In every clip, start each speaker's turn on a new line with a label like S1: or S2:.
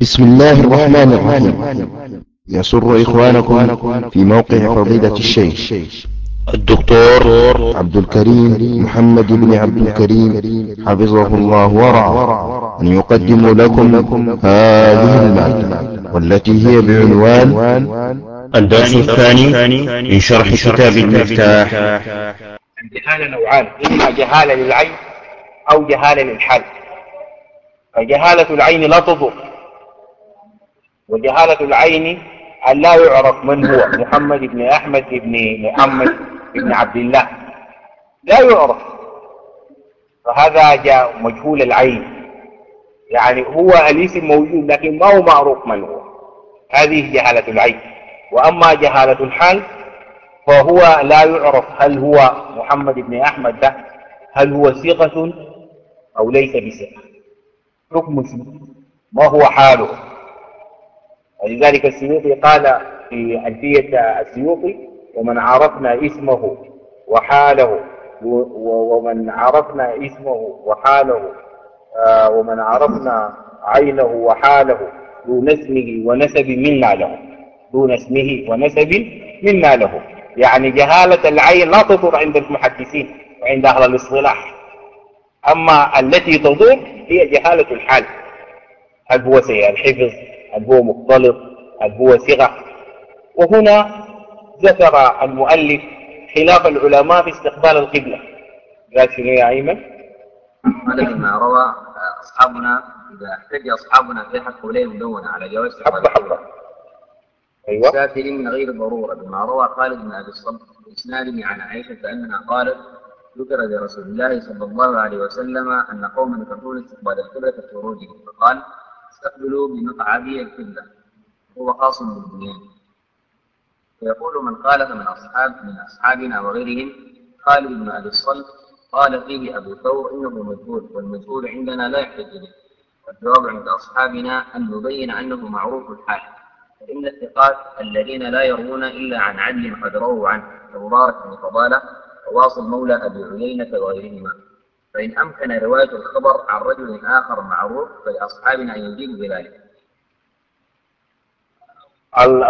S1: بسم الله الرحمن الرحيم. يسر إخوانكم في موقع فضيلة الشيخ. الدكتور عبد الكريم محمد بن عبد الكريم حفظه الله ورعاه. أن يقدم لكم هذه المادة والتي هي بعنوان
S2: الدرس الثاني من شرح كتاب المفتاح.
S3: الجهالة نوعان إما جهالة للعين أو جهالة للحال. فجهالة العين لا تضر وجهالة العين أن لا يعرف من هو محمد بن أحمد بن محمد بن عبد الله. لا يعرف. فهذا جاء مجهول العين. يعني هو الاسم موجود لكن ما هو معروف من هو. هذه جهالة العين. وأما جهالة الحال فهو لا يعرف هل هو محمد بن أحمد ده هل هو ثقة أو ليس بثقة حكم ما هو حاله؟ ولذلك السيوطي قال في ألفية السيوطي ومن عرفنا اسمه وحاله ومن عرفنا اسمه وحاله آه، ومن عرفنا عينه وحاله دون اسمه ونسب منا له دون اسمه ونسب منا له. يعني جهالة العين لا تضر عند المحدثين وعند أهل الاصطلاح. أما التي تضر هي جهالة الحال. هل هو سيء الحفظ هل هو مختلط؟ هل هو صغة وهنا ذكر المؤلف خلاف العلماء في استقبال القبلة. قال شنو يا أيمن؟
S4: هذا مما روى أصحابنا إذا احتج أصحابنا في حق قولين مدونة على جواز
S3: حبة حبة. أيوة.
S4: سافر من غير ضرورة. بما روى خالد بن أبي الصلت بإسناده عن عائشة أنها قالت ذكر لرسول الله صلى الله عليه وسلم أن قوما يكرهون استقبال القبلة في خروجهم فقال أستقبلوا بمقعدي القبلة هو خاص بالبنيان ويقول من خالف من أصحاب من أصحابنا وغيرهم خالد بن أبي الصلت قال فيه أبو ثور إنه مجهول والمجهول عندنا لا يحتج به. والجواب عند أصحابنا أن نبين أنه معروف الحال فإن الثقات الذين لا يروون إلا عن عدل قد رووا عنه. كمبارك بن فضالة وواصل مولى أبي عيينة وغيرهما. فإن أمكن رواية الخبر عن رجل آخر معروف فلأصحابنا أن يجيبوا بذلك.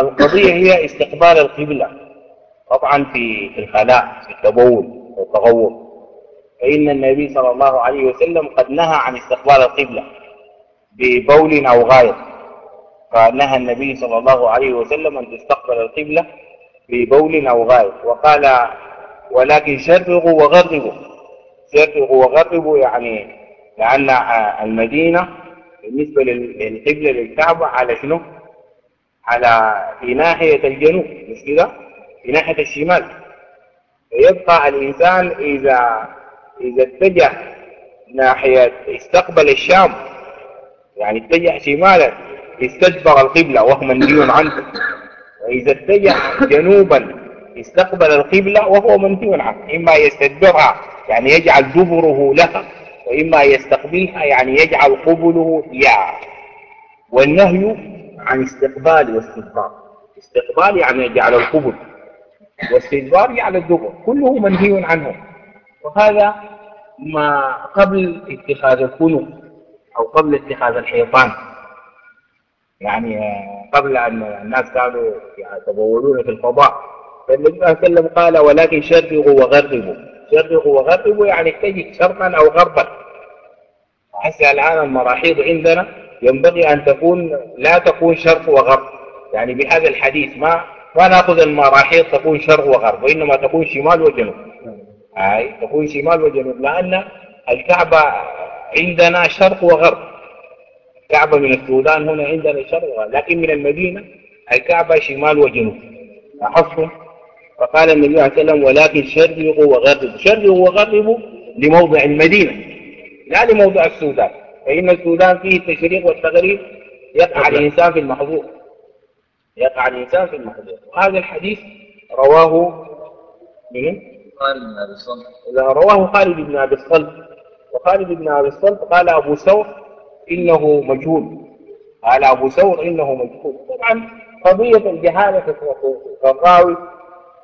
S3: القضية هي استقبال القبلة. طبعا في الخلاء في التبول والتغوط فإن النبي صلى الله عليه وسلم قد نهى عن استقبال القبلة ببول أو غاية فنهى النبي صلى الله عليه وسلم أن تستقبل القبلة ببول أو غاية وقال ولكن شرقوا وغربوا شرقوا وغربوا يعني لأن المدينة بالنسبة للقبلة للكعبة على شنو؟ على في ناحية الجنوب مش كده؟ في ناحية الشمال فيبقى الإنسان إذا إذا اتجه ناحية استقبل الشام يعني اتجه شمالا استدبر القبلة وهو منهي عنه وإذا اتجه جنوبا استقبل القبلة وهو منهي عنه إما يستدبرها يعني يجعل دبره لها وإما يستقبلها يعني يجعل قبله إياها والنهي عن استقبال واستدبار. استقبال يعني يجعل القبل واستدبار يعني الدبر كله منهي عنه. وهذا ما قبل اتخاذ الكنوز أو قبل اتخاذ الحيطان. يعني قبل أن الناس كانوا يتبولون في الفضاء. فالنبي صلى الله عليه وسلم قال ولكن شرقوا وغربوا. شرقوا وغربوا يعني اتجه شرقا أو غربا. هسه الآن المراحيض عندنا ينبغي أن تكون لا تكون شرق وغرب. يعني بهذا الحديث ما ما نأخذ المراحيض تكون شرق وغرب وإنما تكون شمال وجنوب. هاي تكون شمال وجنوب لأن الكعبة عندنا شرق وغرب. الكعبة من السودان هنا عندنا شرق وغرب لكن من المدينة الكعبة شمال وجنوب. لاحظتم؟ فقال النبي صلى الله عليه وسلم ولكن شرقوا وغربوا شرقوا وغربوا لموضع المدينة لا لموضع السودان. فإن السودان فيه التشريق والتغريب يقع الإنسان في المحظور. يقع الإنسان في المحظور. وهذا الحديث رواه من
S4: خالد بن أبي الصلت
S3: رواه خالد بن أبي الصلت وخالد بن أبي الصلت قال أبو ثور إنه مجهول. قال أبو ثور إنه مجهول. طبعا قضية الجهالة في الراوي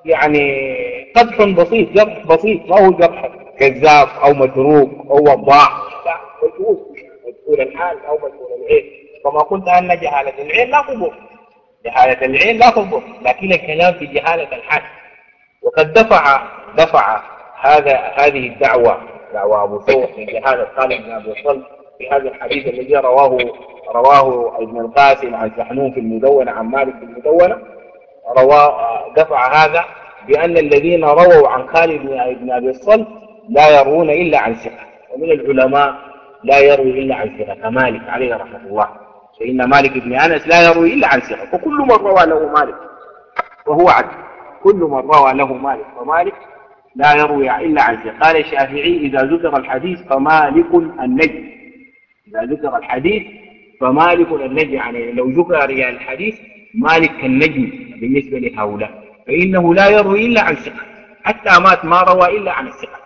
S3: يعني قدح بسيط جرح بسيط ما هو جرح كذاب أو متروك أو وضاع لا مجهول مجهول الحال أو مجهول العين. وكما قلت أن جهالة العين لا تضر جهالة العين لا تضر لكن الكلام في جهالة الحال. وقد دفع دفع هذا هذه الدعوة دعوة أبو ثور من جهالة خالد بن أبي صلب في هذا الحديث الذي رواه رواه ابن القاسم عن سحنون في المدونة عن مالك في المدونة. رواه دفع هذا بأن الذين رووا عن خالد بن أبي الصلب لا يروون إلا عن ثقة. ومن العلماء لا يروي إلا عن ثقة كمالك عليه رحمة الله. فإن مالك بن أنس لا يروي إلا عن ثقة. فكل من روى له مالك وهو عدل. كل من روى له مالك فمالك لا يروي إلا عن ثقة. قال الشافعي إذا ذكر الحديث فمالك النجم. إذا ذكر الحديث فمالك النجم. يعني لو ذكر الحديث مالك كالنجم. بالنسبة لهؤلاء فإنه لا يروي إلا عن ثقة حتى مات ما روى إلا عن الثقة.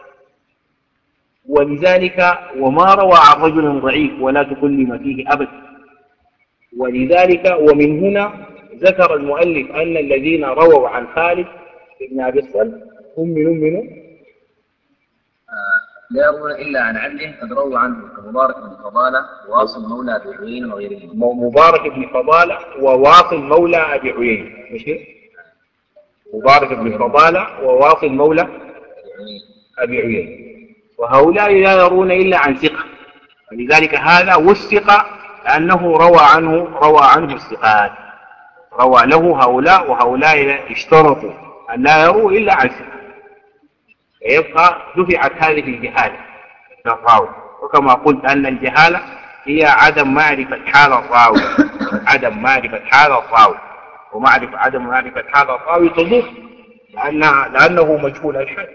S3: ولذلك وما روى عن رجل ضعيف ولا تكلم فيه أبدا ولذلك ومن هنا ذكر المؤلف أن الذين رووا عن خالد بن أبي الصلب هم من من
S4: لا يروون إلا عن عدل قد رووا عنه كمبارك بن فضالة وواصل مولى أبي عيين وغيرهم
S3: مبارك بن فضالة وواصل مولى أبي عيين. ماشي؟ مبارك بن فضالة وواصل مولى أبي عيين. وهؤلاء لا يرون إلا عن ثقة. ولذلك هذا والثقة لأنه روى عنه روى عنه الثقات. روى له هؤلاء وهؤلاء اشترطوا أن لا يروا إلا عن ثقة. فيبقى دفعت هذه الجهالة. للراوي وكما قلت أن الجهالة هي عدم معرفة حال الراوي. عدم معرفة حال الراوي. ومعرفة عدم معرفة حال الراوي تضر لأن لأنه مجهول الحال.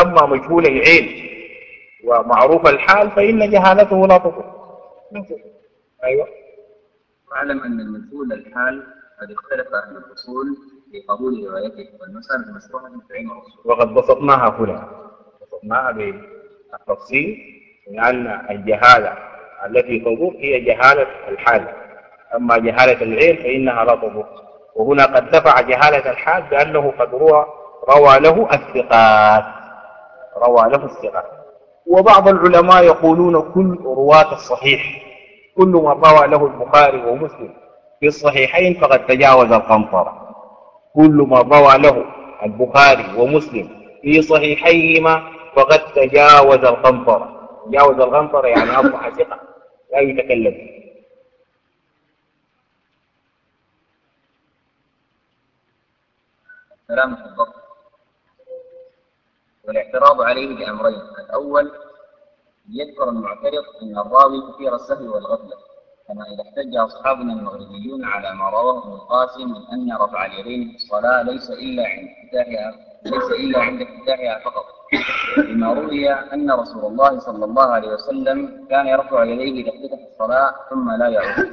S3: أما مجهول العين ومعروف الحال فإن جهالته لا تضر.
S4: أيوة. واعلم أن المجهول الحال قد اختلف أهل الأصول في قبول روايته والمسألة مشروعة في علم الأصول
S3: وقد بسطناها هنا بسطناها بالتفصيل لأن الجهالة التي تضر هي جهالة الحال. أما جهالة العين فإنها لا تضر وهنا قد دفع جهالة الحال بأنه قد روى روى له الثقات. روى له الثقات. وبعض العلماء يقولون كل رواة الصحيح. كل من روى له البخاري ومسلم في الصحيحين فقد تجاوز القنطرة. كل من روى له البخاري ومسلم في صحيحيهما فقد تجاوز القنطرة تجاوز القنطرة يعني أصبح ثقة لا يتكلم. فيه
S4: سلامة الضبط. والاعتراض عليه بأمرين. الأول يذكر المعترض أن الراوي كثير السهو والغفلة. كما إذا احتج أصحابنا المغربيون على ما رواه ابن القاسم من أن رفع اليدين في الصلاة ليس إلا عند افتتاحها ليس إلا عند افتتاحها فقط. بما روي أن رسول الله صلى الله عليه وسلم كان يرفع يديه إذا افتتح الصلاة ثم لا يعود.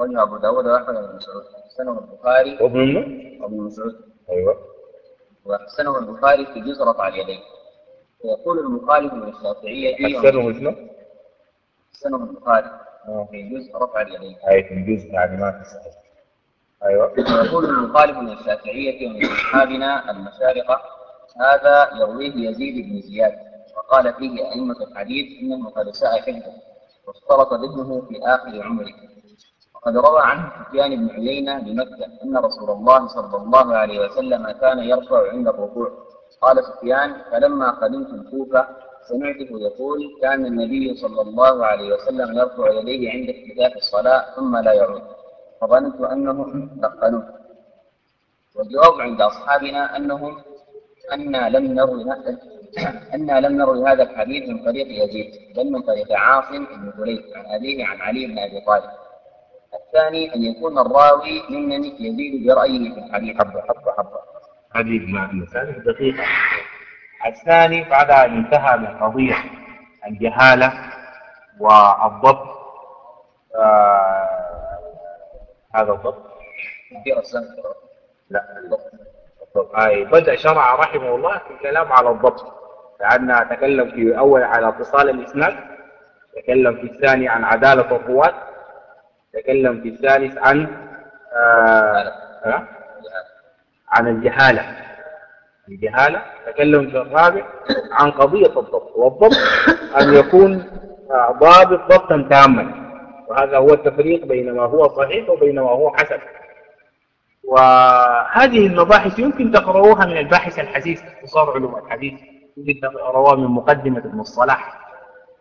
S4: وجه أبو داود وأحمد بن مسعود. حسنه البخاري
S3: وابن
S4: ابن مسعود.
S3: أيوه.
S4: وحسنه البخاري في جزء رفع اليدين. ويقول المخالف من الشافعية
S3: حسنه شنو؟
S4: حسنه البخاري. في جزء رفع اليدين
S3: أي في الجزء يعني ما في صحيح أيوه.
S4: ويقول المخالف من الشافعية ومن أصحابنا المشارقة هذا يرويه يزيد بن زياد وقال فيه أئمة الحديث إنه قد ساء حفظه واختلط ذهنه في آخر عمره. وقد روى عنه سفيان بن عيينة بمكة أن رسول الله صلى الله عليه وسلم كان يرفع عند الركوع. قال سفيان فلما قدمت الكوفة سمعته يقول كان النبي صلى الله عليه وسلم يرفع يديه عند افتتاح الصلاة ثم لا يعود فظننت أنهم لقنوه والجواب عند أصحابنا أنهم أن لم نروي أن لم نروي هذا الحديث من طريق يزيد بل من طريق عاصم بن كليب عن أبيه عن علي بن أبي طالب. الثاني أن يكون الراوي ممن يزيد برأيه في الحديث.
S3: حبة حبة حبة. هذه المسألة دقيقة. الثاني بعد أن انتهى من قضية الجهالة والضبط آه هذا الضبط؟ لا. الضبط أي بدأ شرع رحمه الله في الكلام على الضبط لأن تكلم في أول على اتصال الإسناد تكلم في الثاني عن عدالة الرواة تكلم في الثالث عن آه عن الجهالة. الجهالة. تكلم في الرابع عن قضية الضبط والضبط أن يكون ضابط ضبطا تاما وهذا هو التفريق بين ما هو صحيح وبين ما هو حسن. وهذه المباحث يمكن تقرؤوها من الباحث الحديث اختصار علوم الحديث يمكن تقرؤوها من مقدمة المصطلح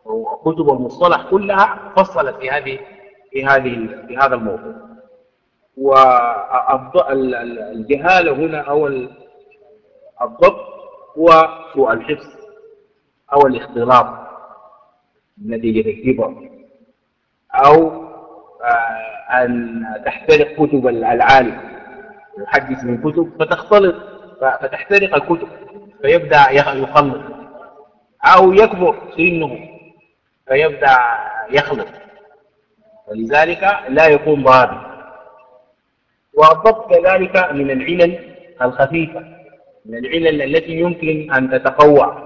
S3: وكتب المصطلح كلها فصلت في هذه في هذه في هذا الموضوع. والجهالة هنا أو الضبط هو سوء الحفظ أو الاختلاط نتيجة الكبر أو آه، أن تحترق كتب العالم. يحدث من كتب فتختلط فتحترق الكتب فيبدأ يخلط. أو يكبر سنه فيبدأ يخلط. ولذلك لا يكون ضابط والضبط كذلك من العلل الخفيفة. من العلل التي يمكن أن تتقوى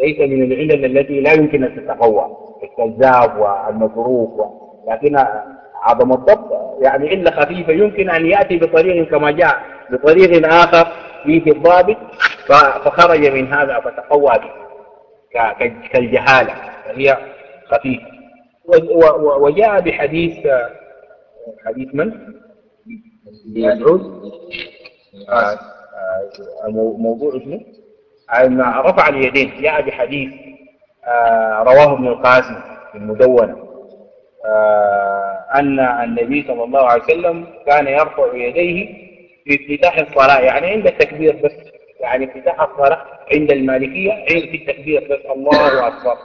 S3: ليس من العلل التي لا يمكن أن تتقوى الكذاب والمتروك لكن عدم الضبط. يعني علة خفيفة يمكن أن يأتي بطريق كما جاء بطريق آخر فيه الضابط فخرج من هذا فتقوى به كالجهالة. فهي خفيفة. وجاء بحديث حديث من؟ مسعود موضوع اسمه أن رفع اليدين. جاء بحديث آه، رواه ابن القاسم في المدونة أن النبي صلى الله عليه وسلم كان يرفع يديه في افتتاح الصلاة يعني عند التكبير بس يعني افتتاح الصلاة عند المالكية عند في التكبير بس. الله أكبر.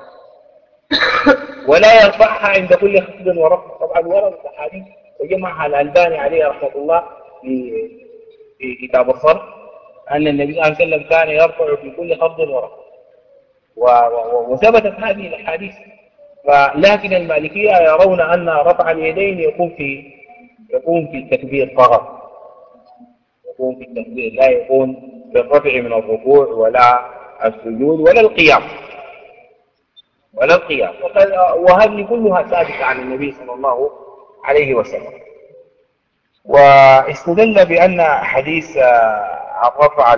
S3: ولا يرفعها عند كل خفض ورفع. طبعا ورد الحديث وجمعها الألباني عليه رحمة الله في كتاب الصرف. أن النبي صلى الله عليه وسلم كان يرفع في كل خفض ورفع. وثبتت هذه الأحاديث. لكن المالكية يرون أن رفع اليدين يكون في يكون في التكبير فقط. يكون في التكبير لا يكون بالرفع من الركوع ولا السجود ولا القيام. ولا القيام. وهذه كلها ثابتة عن النبي صلى الله عليه وسلم. واستدل بأن حديث الرفع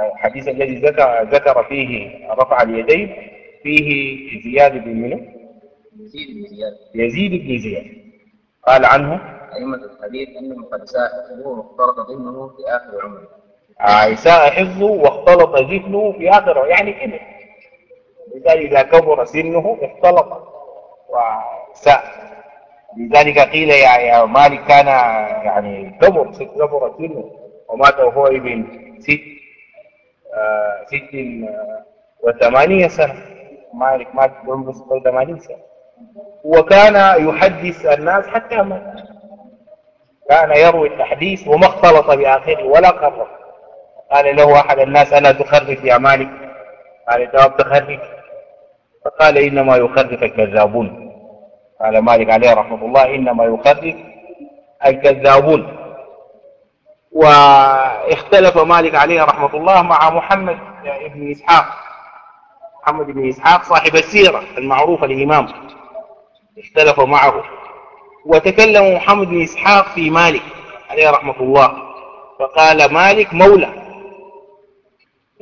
S3: الحديث الذي ذكر ذكر فيه رفع اليدين فيه زيادة بن منه.
S4: يزيد بن زياد.
S3: يزيد بن زياد. قال عنه.
S4: أئمة الحديث أنه قد ساء حفظه واختلط ذهنه في آخر عمره.
S3: آه ساء حفظه واختلط ذهنه في آخر يعني كده. لذلك إذا كبر سنه اختلط وساء. لذلك قيل يا, يا مالك كان يعني كبر كبر سنه. ومات وهو ابن ست آه ست وثمانية سنة. مالك مات بعمر 86 سنة. وكان يحدث الناس حتى مات. كان يروي التحديث وما اختلط بآخره ولا قرر. قال له أحد الناس ألا تخرف يا مالك؟ قال جواب تخرف فقال إنما يخرف الكذابون. قال مالك عليه رحمة الله إنما يخرف الكذابون. واختلف مالك عليه رحمة الله مع محمد بن إسحاق. محمد بن إسحاق صاحب السيرة المعروف الإمام اختلف معه. وتكلم محمد بن إسحاق في مالك عليه رحمة الله. فقال مالك مولى.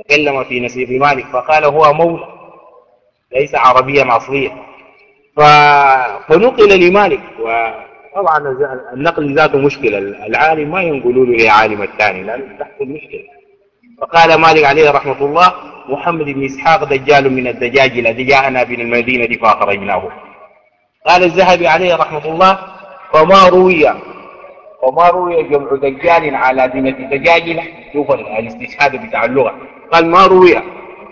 S3: تكلم في نسيب مالك فقال هو مولى. ليس عربيا أصليا. فنقل لمالك وطبعا النقل ذاته مشكلة. العالم ما ينقلوا له لعالم الثاني لأنه تحصل مشكلة. فقال مالك عليه رحمة الله محمد بن إسحاق دجال من الدجاجلة جاءنا من المدينة فأخرجناه. قال الذهبي عليه رحمة الله فما روي وما روي جمع دجال على دينة الدجاجلة شوف الاستشهاد بتاع اللغة. قال ما روي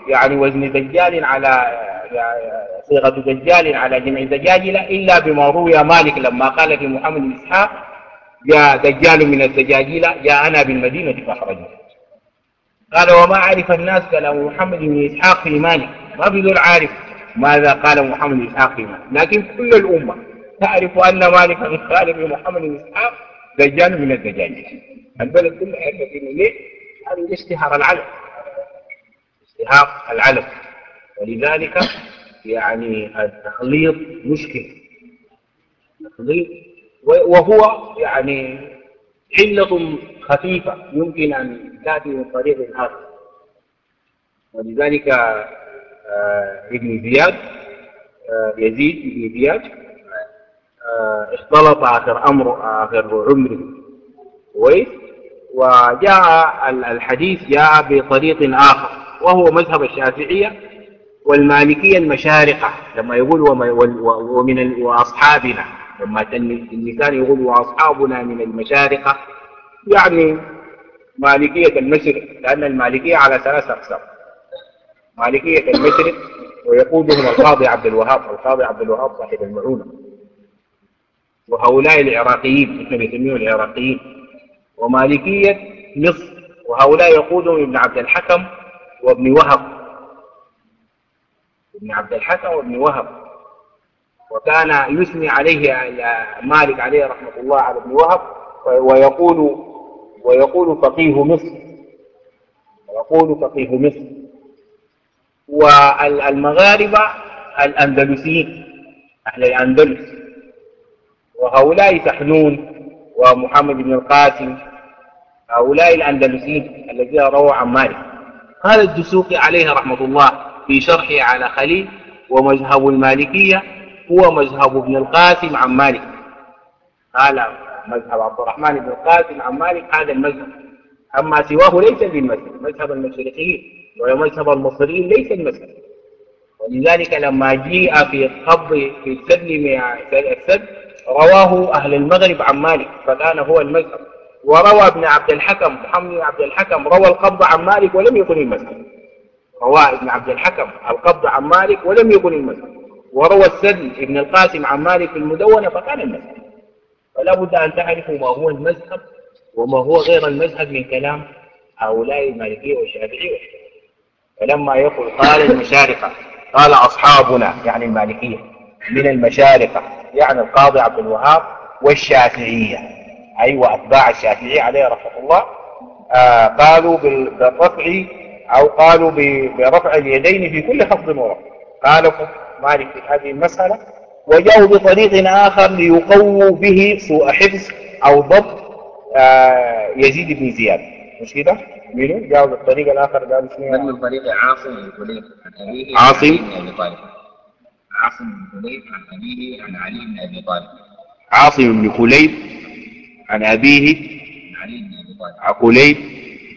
S3: يعني وزن دجال على صيغة دجال على جمع دجاجلة إلا بما روي مالك لما قال في محمد بن إسحاق جاء دجال من الدجاجلة جاء أنا بالمدينة فأخرجه قال وما عرف الناس كلام محمد بن إسحاق في مالك؟ ما بدون عارف ماذا قال محمد بن إسحاق في مالك؟ لكن كل الأمة تعرف أن مالك خالف محمد بن إسحاق دجال من الدجاجلة البلد كله يعرف ليه؟ هذا اشتهر العلم. اشتهار العلم. ولذلك يعني التخليط مشكلة التخليط وهو يعني علة خفيفة يمكن أن تأتي من طريق آخر. ولذلك آه ابن زياد آه يزيد ابن زياد آه، اختلط آخر أمره آخر عمره كويس وجاء الحديث جاء بطريق آخر وهو مذهب الشافعية والمالكية المشارقة لما يقول ومن وأصحابنا لما اللسان يقول وأصحابنا من المشارقة يعني مالكية المشرق لأن المالكية على ثلاث أقسام. مالكية المشرق ويقودهم القاضي عبد الوهاب القاضي عبد الوهاب صاحب المعونة. وهؤلاء العراقيين نحن نسميهم العراقيين. ومالكية مصر وهؤلاء يقودهم ابن عبد الحكم وابن وهب. ابن عبد الحكم وابن وهب. وكان يثني عليه مالك عليه رحمة الله على ابن وهب ويقول ويقول فقيه مصر. ويقول فقيه مصر. والمغاربة الأندلسيين أهل الأندلس. وهؤلاء سحنون ومحمد بن القاسم. هؤلاء الأندلسيين الذين رووا عن مالك. قال الدسوقي عليه رحمة الله. في شرحه على خليل ومذهب المالكية هو مذهب ابن القاسم عن مالك. قال مذهب عبد الرحمن بن القاسم عن مالك هذا المذهب. أما سواه ليس بالمذهب مذهب المشرقيين ومذهب المصريين ليس المذهب. ولذلك لما جيء في قبض في السد السد رواه أهل المغرب عن مالك فكان هو المذهب. وروى ابن عبد الحكم محمد بن عبد الحكم روى القبض عن مالك ولم يكن المذهب. روى ابن عبد الحكم القبض عن مالك ولم يكن المذهب وروى السد ابن القاسم عن مالك في المدونة فكان المذهب فلا بد أن تعرفوا ما هو المذهب وما هو غير المذهب من كلام هؤلاء المالكية والشافعية فلما يقول قال المشارقة قال أصحابنا يعني المالكية من المشارقة يعني القاضي عبد الوهاب والشافعية. أي أيوة وأتباع الشافعية عليه رحمة الله. آه قالوا بالرفع أو قالوا برفع اليدين في كل خفض ورفع قالوا مالك في هذه المسألة وجاءوا بطريق آخر ليقووا به سوء حفظ أو ضبط آه يزيد بن زياد. مش كده؟ منو؟ جاءوا بالطريق الآخر قالوا
S4: شنو؟ من طريق عاصم بن كليب عن أبيه
S3: عاصم؟
S4: بن أبي طالب. عاصم بن كليب عن أبيه عن علي بن أبي طالب.
S3: عاصم بن كليب عن أبيه عن علي بن أبي طالب. عن كليب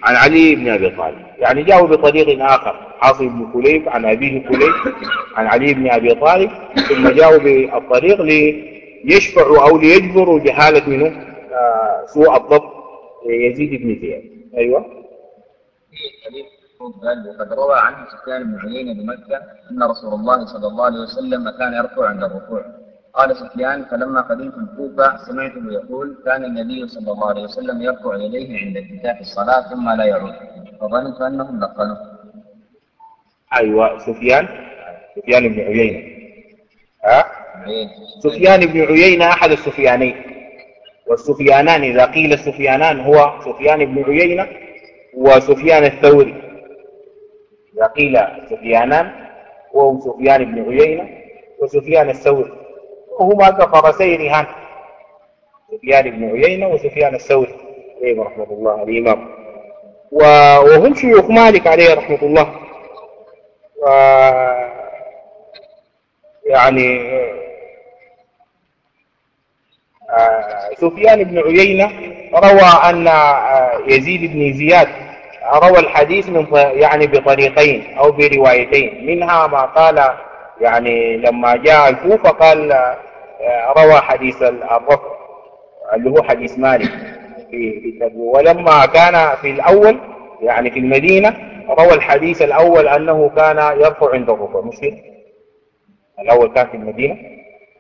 S3: عن علي بن أبي طالب. يعني جاءوا بطريق آخر عاصم بن كليب عن أبيه كليب عن علي بن أبي طالب ثم جاءوا بالطريق ليشفعوا أو ليجبروا جهالة منه آه سوء الضبط يزيد بن زياد. أيوه.
S4: وقد روى عنه سفيان بن عيينة بمكة أن رسول الله صلى الله عليه وسلم كان يركع عند الركوع. قال سفيان فلما قدمت الكوفة سمعته يقول كان النبي صلى الله عليه وسلم يرفع يديه عند افتتاح الصلاة ثم لا يعود. فظننت أنهم نقلوه.
S3: أيوة سفيان. سفيان بن عيينة. ها؟ سفيان بن عيينة أحد السفيانين. والسفيانان إذا قيل السفيانان هو سفيان بن عيينة وسفيان الثوري. إذا قيل سفيانان وهو سفيان بن عيينة وسفيان الثوري. وهما كفرسي رهان سفيان بن عيينة وسفيان الثوري عليهم رحمة الله الإمام وهم شيوخ مالك عليه رحمة الله. و يعني آه، سفيان بن عيينة روى أن آه، يزيد بن زياد روى الحديث من يعني بطريقين أو بروايتين. منها ما قال يعني لما جاء الكوفة قال آه، روى حديث الرفع اللي هو حديث مالك في ولما كان في الأول يعني في المدينة روى الحديث الأول أنه كان يرفع عند الركوع مش الأول كان في المدينة؟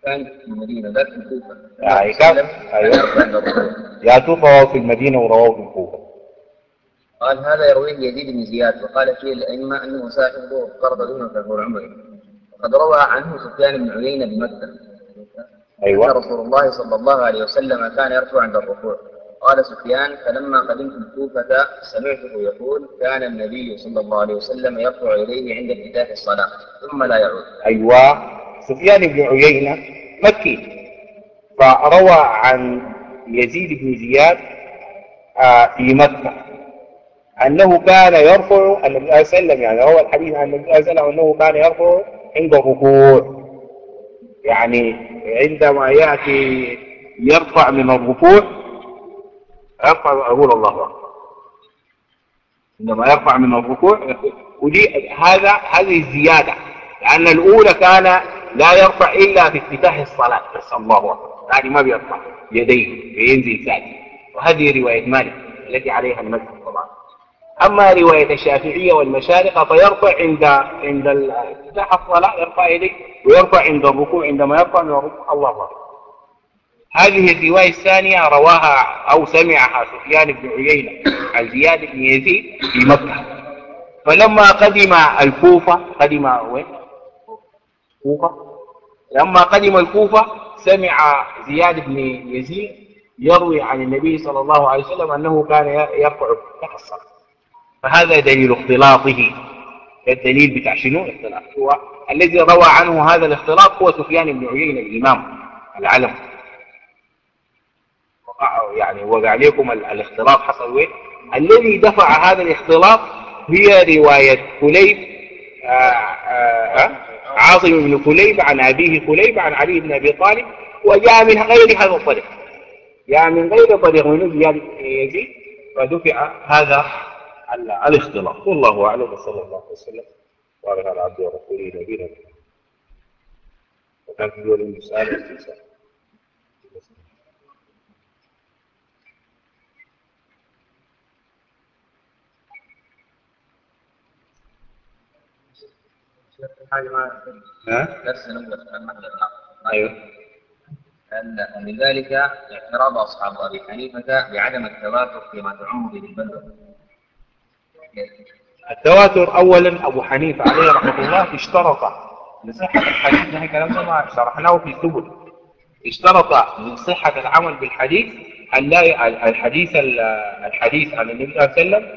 S4: كان في المدينة لا في الكوفة.
S3: يعني كان أيوه يا توفى في المدينة ورواه في الكوفة.
S4: قال هذا يرويه يزيد بن زياد وقال فيه الأئمة أنه صاحب فرض دون كفور عمره. وقد روى عنه سفيان بن عيينة بمكة. أيوة. أن رسول الله صلى الله عليه وسلم كان يرفع عند الركوع. قال سفيان فلما قدمت الكوفة سمعته يقول كان النبي صلى الله عليه وسلم يرفع إليه عند افتتاح الصلاة ثم لا يعود.
S3: أيوة. سفيان بن عيينة مكي. فروى عن يزيد بن زياد آه، في مكة. أنه كان يرفع النبي صلى الله عليه وسلم يعني روى الحديث عن النبي صلى الله عليه وسلم أنه كان يرفع عند الركوع يعني عندما يأتي يرفع من الركوع يرفع أقول الله أكبر. عندما يرفع من الركوع ودي هذا هذه الزيادة لأن الأولى كان لا يرفع إلا في افتتاح الصلاة بس الله أكبر. يعني ما بيرفع يديه بينزل ساجد وهذه رواية مالك التي عليها طبعا أما رواية الشافعية والمشارقة فيرفع عند عند افتتاح الصلاة يرفع يديه ويرفع عند الركوع عندما يرفع من الركوع. الله أكبر. هذه الرواية الثانية رواها أو سمعها سفيان بن عيينة عن زياد بن يزيد في مكة. فلما قدم الكوفة قدم وين؟ كوفة. لما قدم الكوفة سمع زياد بن يزيد يروي عن النبي صلى الله عليه وسلم أنه كان يرفع الصلاة فهذا دليل اختلاطه. الدليل بتاع شنو؟ الاختلاط. هو الذي روى عنه هذا الاختلاط هو سفيان بن عيينة الإمام العلم. يعني وقع عليكم الاختلاط حصل وين؟ الذي دفع هذا الاختلاط هي رواية كليب آه، آه، آه، عاصم بن كليب عن أبيه كليب عن علي بن أبي طالب وجاء من غير هذا الطريق. جاء من غير طريق من يزيد فدفع هذا الاختلاط والله أعلم وصلى الله وسلم وعلى على عبده ورسوله نبينا وكان في دول المسألة واستفسار
S4: درس الأول أيوه. لذلك اعتراض أصحاب أبي حنيفة بعدم التواتر فيما تعم به البلوى
S3: التواتر اولا أبو حنيفة عليه رحمة الله اشترط لصحه الحديث نحن كلام ما شرحناه في سبل اشترط لصحه العمل بالحديث أن لا الحديث الحديث عن النبي صلى الله عليه وسلم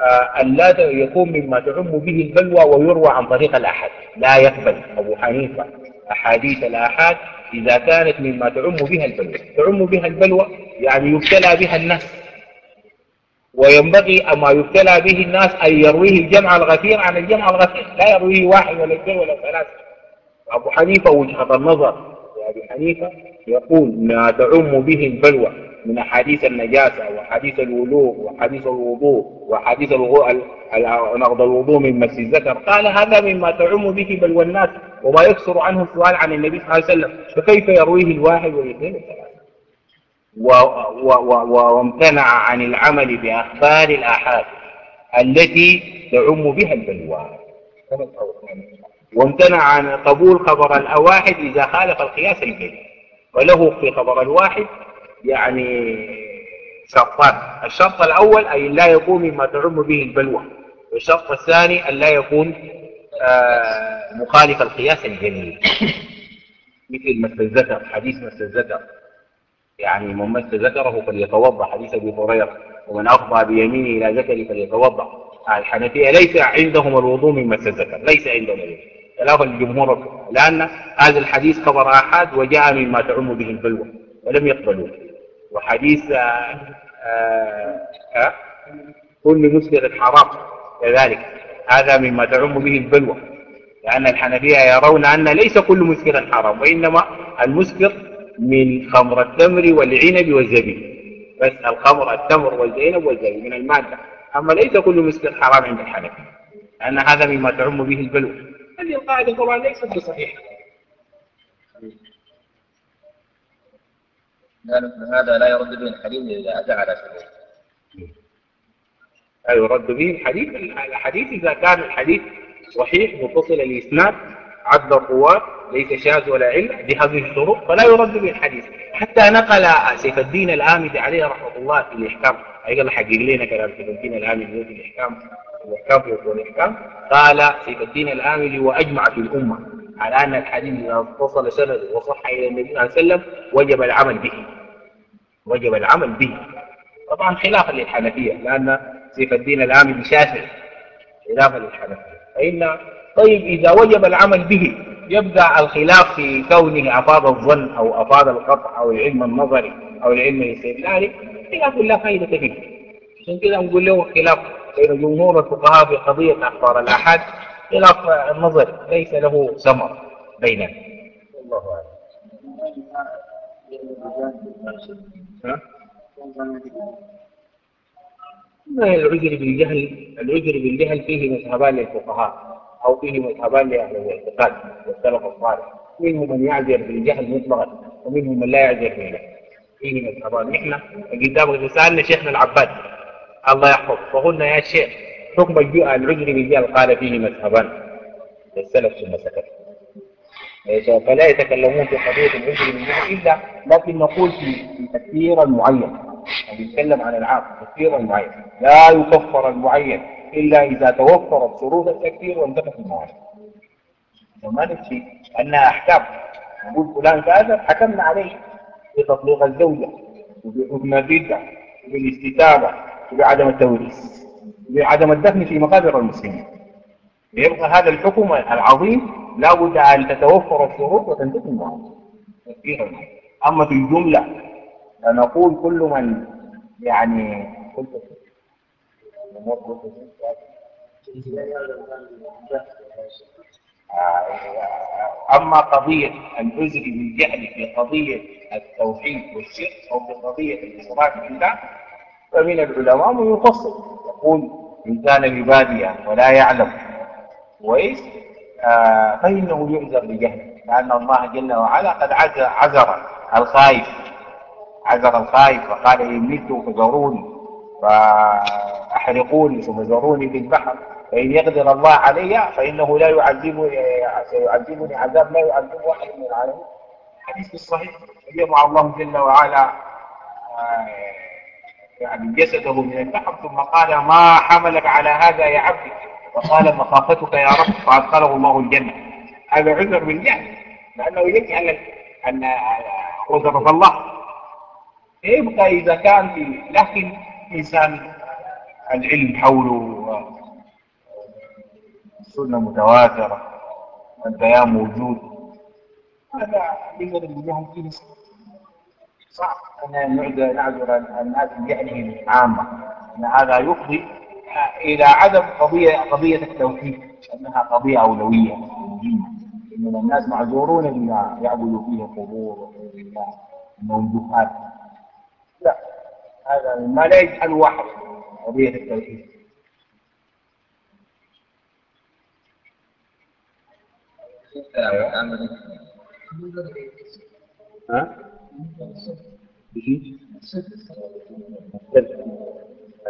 S3: آه، أن لا يكون مما تعم به البلوى ويروى عن طريق الأحد. لا يقبل أبو حنيفة أحاديث الآحاد إذا كانت مما تعم بها البلوى. تعم بها البلوى يعني يبتلى بها الناس وينبغي أما يبتلى به الناس أن يرويه الجمع الغفير عن الجمع الغفير. لا يرويه واحد ولا اثنين ولا ثلاثة. أبو حنيفة وجهة النظر. أبو حنيفة يقول ما تعم به البلوى من أحاديث النجاسة وحديث الولوغ وحديث الوضوء وحديث نقض الوضوء من مس الذكر. قال هذا مما تعم به بلوى الناس وما يكثر عنه السؤال عن النبي صلى الله عليه وسلم. فكيف يرويه الواحد والاثنين والثلاثة وامتنع عن العمل بأخبار الآحاد التي تعم بها البلوى. وامتنع عن قبول خبر الواحد إذا خالف القياس البيت وله في خبر الواحد يعني شرطان. الشرط الأول أي لا يكون مما تعم به البلوى. والشرط الثاني أن لا يكون آه مخالف القياس الجليل مثل مس الذكر حديث مس الذكر يعني من مس ذكره فليتوضأ حديث أبي هريرة. ومن افضى بيمينه إلى ذكره فليتوضأ. الحنفيه ليس عندهم الوضوء من مس الذكر ليس عندهم خلاف الجمهور. لأن هذا الحديث خبر أحد وجاء مما تعم به البلوى ولم يقبلوه. وحديث آه آه كل مسكر حرام كذلك. هذا مما تعم به البلوى لأن الحنفية يرون أن ليس كل مسكر حرام وإنما المسكر من خمر التمر والعنب والزبيب. بس الخمر التمر والعنب والزبيب من المادة. أما ليس كل مسكر حرام عند الحنفية لأن هذا مما تعم به البلوى هذه القاعدة طبعا ليست بصحيحة.
S4: هذا لا يرد به الحديث إذا أتى على شروط
S3: لا يرد به الحديث الحديث إذا كان الحديث صحيح متصل الإسناد عدل الرواة ليس شاذ ولا علة بهذه الشروط فلا يرد به الحديث. حتى نقل سيف الدين الآمدي عليه رحمة الله في الإحكام. أيضا حقق لنا كلام سيف الدين الآمدي في الإحكام الإحكام والإحكام قال سيف الدين الآمدي وأجمع في الأمة. على أن الحديث إذا اتصل سند وصح إلى النبي صلى الله عليه وسلم وجب العمل به. وجب العمل به. طبعا خلافا للحنفية لأن سيف الدين الآمدي شافعي خلافا للحنفية. فإن طيب إذا وجب العمل به يبدأ الخلاف في كونه أفاض الظن أو أفاض القطع أو العلم النظري أو العلم الاستدلالي خلاف لا فائدة فيه. عشان كده نقول له خلاف بين جمهور الفقهاء في قضية أخبار الأحد خلاف النظري ليس له ثمر بيننا. الله أعلم. ها؟ العذر بالجهل؟ العذر بالجهل فيه مذهبان للفقهاء. أو فيه مذهبان لأهل الاعتقاد والسلف الصالح. منهم من يعذر بالجهل مطلقا ومنهم من لا يعذر بالجهل فيه مذهبان. نحن قدام سالنا شيخنا العباد الله يحفظ فقلنا يا شيخ حكم العذر بالجهل قال فيه مذهبان. للسلف ثم سكت. فلا يتكلمون في قضية العذر بالجهل إلا لكن نقول في تكفير معين نتكلم عن العام تكفير معين لا يكفر المعين. إلا إذا توفرت شروط التكفير وانتفت المعين وما نمشي أنها أحكام نقول فلان كذا حكمنا عليه بتطليق الزوجة وبحكم الردة وبالاستتابة وبعدم التوريث وبعدم الدفن في مقابر المسلمين. يبقى هذا الحكم العظيم لا بد أن تتوفر الشروط وتنتهي المعاملة أما في الجملة فنقول كل من يعني قلت أما قضية العذر بالجهل في قضية التوحيد والشرك أو في قضية الإشراك بالله فمن العلماء من يفصل يقول إن كان ببادية ولا يعلم كويس آه فإنه يعذر بجهله لأن الله جل وعلا قد عذر الخايف عذر الخايف وقال إن مت فزوروني فأحرقوني ثم زوروني في البحر فإن يقدر الله علي فإنه لا يعذبني سيعذبني عذاب لا يعذبه أحد من العالمين. الحديث الصحيح يجمع الله جل وعلا آه، يعني جسده من البحر ثم قال ما حملك على هذا يا عبدي؟ فقال مخافتك يا رب فأدخله الله الجنة. هذا عذر بالجهل لأنه يجهل أن قدرة الله يبقى إذا كان في لكن إنسان العلم حوله السنة متواترة البيان موجود. هذا يقدر بالجهل فيه. صعب أن نعذر الناس بجهلهم عامة أن هذا يفضي إلى عدم قضية قضية التوحيد أنها قضية أولوية إن الناس معذورون بما يعبدوا فيه القبور الموجودات لا هذا ما لا يجعل واحد. قضية التوحيد ها؟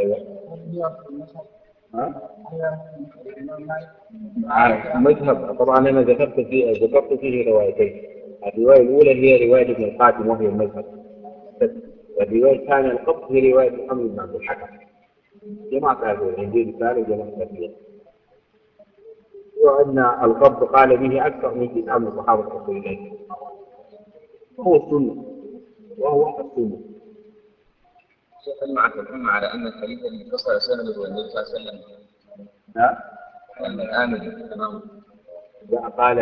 S3: أيوه. مذهب. طبعا أنا ذكرت فيه ذكرت فيه روايتين. الرواية الأولى هي رواية ابن القاسم وهي المذهب. والروايه الثانية القبض هي رواية محمد بن عبد الحكم. جماعة أهل عندي رساله جماعة أهل وإن القبض قال به أكثر من تسعه من صحابة رسول الله. وهو السنة. وهو السنة.
S4: معك الأمة على أن الحديث الذي اتصل سنده النبي صلى الله عليه وسلم.
S3: نعم
S4: أن الآمن
S3: لا قال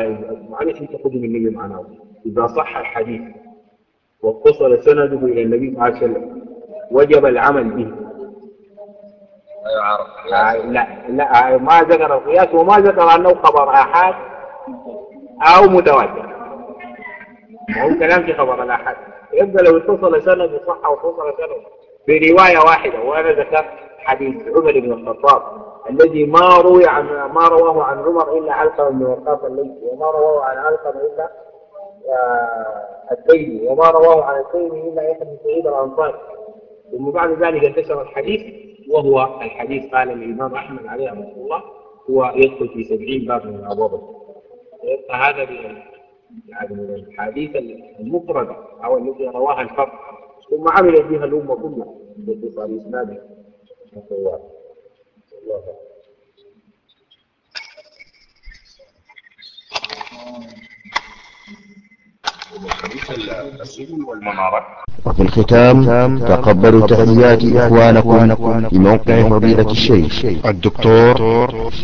S3: معلش أنت خذ مني معناه. إذا صح الحديث واتصل سنده إلى النبي صلى الله عليه وسلم وجب العمل به. آه لا لا ما ذكر القياس وما ذكر أنه خبر احاد أو متواتر. هو كلام في خبر الاحاد يبقى لو اتصل سند صح واتصل سند برواية واحدة وأنا ذكرت حديث عمر بن الخطاب الذي ما روي عن ما رواه عن عمر إلا علقمة بن وقاص الليثي وما رواه عن علقمة إلا آه، التيمي وما رواه عن التيمي إلا يحيى بن سعيد الأنصاري. ثم بعد ذلك انتشر الحديث وهو الحديث قال الإمام أحمد عليه رحمة الله هو يدخل في سبعين باب من أبواب هذا يعني من الحديث المفردة أو الذي رواها الفرد. ثم عمل بها الأمة كلها باتصال إسناده. الله
S1: وفي الختام تقبلوا تحيات إخوانكم في موقع فضيلة الشيخ. الدكتور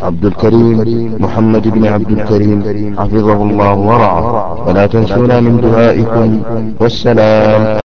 S1: عبد الكريم محمد بن عبد الكريم حفظه الله ورعاه. ولا تنسونا من دعائكم والسلام.